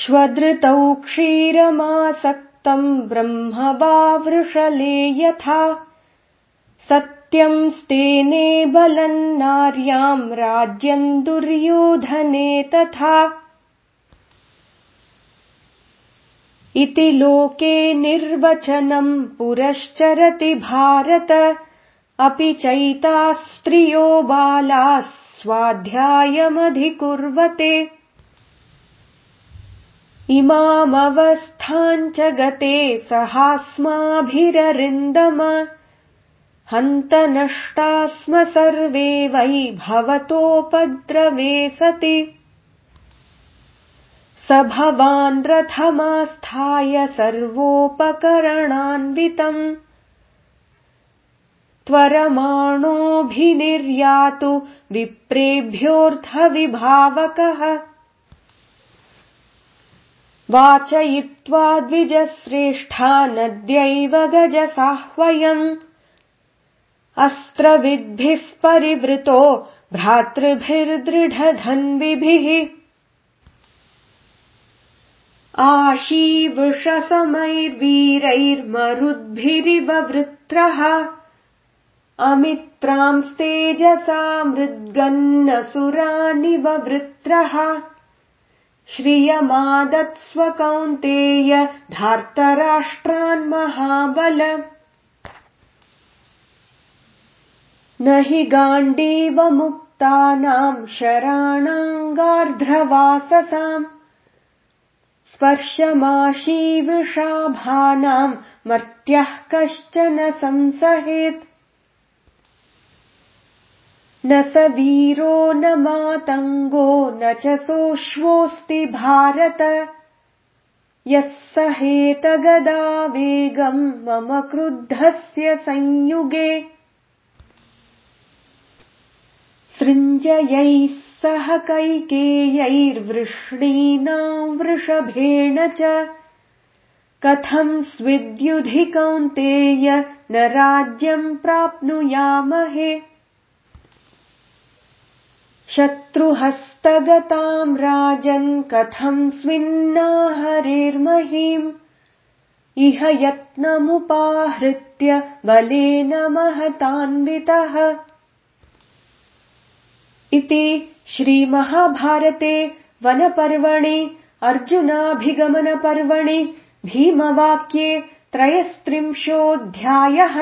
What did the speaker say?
श्वदृतौ क्षीरमासक्तम् ब्रह्म वा वृषले यथा सत्यम् स्तेने बलम् नार्याम् राज्यम् दुर्योधने तथा। इति लोके निर्वचनम् पुरश्चरति भारत अपि चैताः स्त्रियो बालाः स्वाध्यायमधिकुर्वते इमामवस्थाम् च गते सहास्माभिररिन्दम। हन्त नष्टा स्म सर्वे वै भवतोपद्रवे सति। स भवान् रथमास्थाय सर्वोपकरणान्वितम्। त्वरमाणोऽभिनिर्यातु विप्रेभ्योऽर्थविभावकः वाचयित्वा द्विजश्रेष्ठा नद्यैव गजसाह्वयम्। अस्त्रविद्भिः परिवृतो भ्रातृभिर्दृढधन्विभिः। आशीवृषसमैर्वीरैर्मरुद्भिरिव वृत्रः। अमित्रांस्तेजसा मृद्गन्नसुरानिव वृत्रः श्रियमादत्स्व कौन्तेय धार्तराष्ट्रान्महाबल। न हि गाण्डीवमुक्तानाम् शराणाङ्गार्ध्रवाससाम् स्पर्शमाशीविषाभानाम् मर्त्यः कश्चन संसहेत् न स वीरो न मातङ्गो न च सोऽश्वोऽस्ति भारत। यः सहेतगदावेगम् मम क्रुद्धस्य संयुगे। सृञ्जयैः सह कैकेयैर्वृष्णीनाम् वृषभेण च। कथम् स्विद्युधिकौन्तेय न राज्यम् प्राप्नुयामहे शत्रुहस्तगताम् राजन् कथम् स्विन्नाहरेर्महीम् इह यत्नमुपाहृत्य बलेन महतान्वितः। इति श्रीमहाभारते वनपर्वणि अर्जुनाभिगमनपर्वणि भीमवाक्ये त्रयस्त्रिंशोऽध्यायः